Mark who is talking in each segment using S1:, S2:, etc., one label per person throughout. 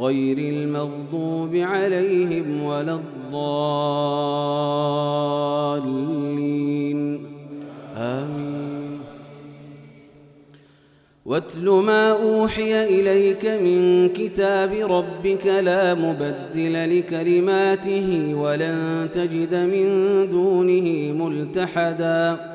S1: غير المغضوب عليهم ولا الضالين. آمين. واتل ما أوحي إليك من كتاب ربك لا مبدل لكلماته ولن تجد من دونه ملتحداً.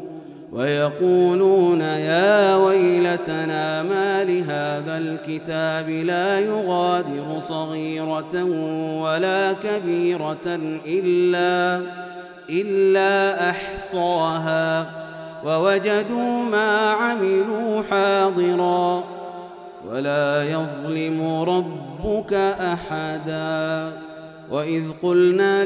S1: ويقولون يا ويلتنا ما لهذا الكتاب لا يغادر صغيرة ولا كبيرة إلا إلا أحصاها ووجدوا ما عملوا حاضرا ولا يظلم ربك أحداً وإذ قلنا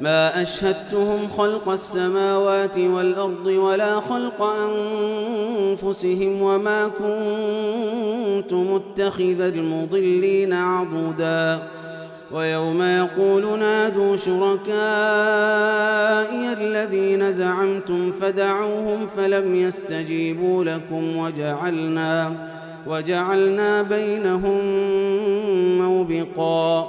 S1: ما أشهدتهم خلق السماوات والأرض ولا خلق أنفسهم وما كنت متخذ المضلين عضدا. ويوم يقول نادوا شركائي الذين زعمتم فدعوهم فلم يستجيبوا لكم وجعلنا وجعلنا بينهم موبقا.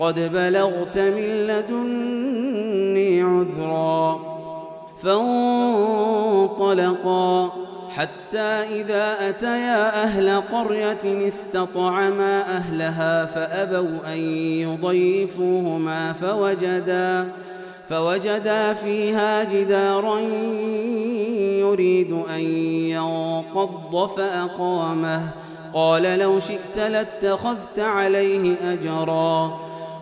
S1: قد بلغت من لدني عذرا فانطلقا حتى إذا أتيا أهل قرية استطعما أهلها فأبوا أن يضيفوهما فوجدا فوجدا فيها جدارا يريد أن ينقض فأقامه قال لو شئت لاتخذت عليه أجرا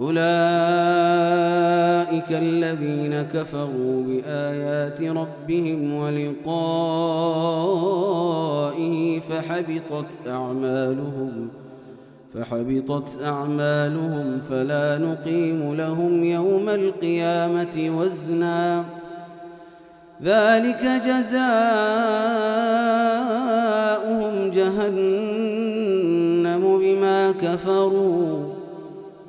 S1: أولئك الذين كفروا بآيات ربهم ولقائه فحبطت أعمالهم فحبطت أعمالهم فلا نقيم لهم يوم القيامة وزنا. ذلك جزاؤهم جهنم بما كفروا.